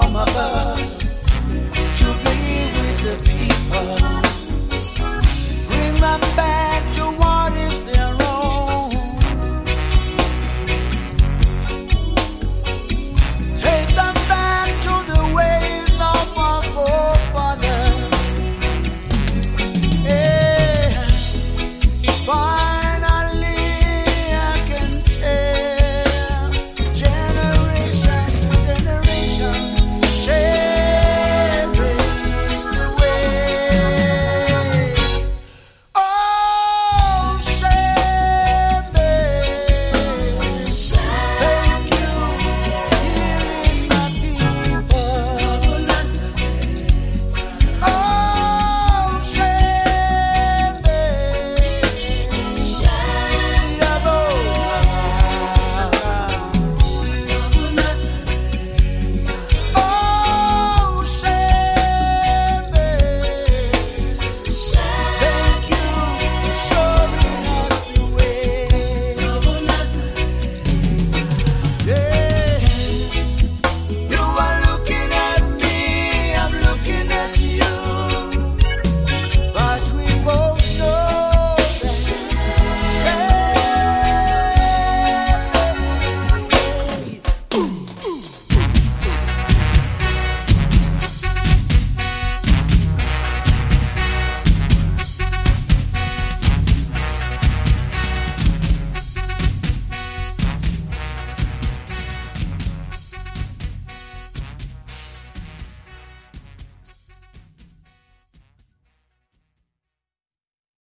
from above to be with the people. Bring them back.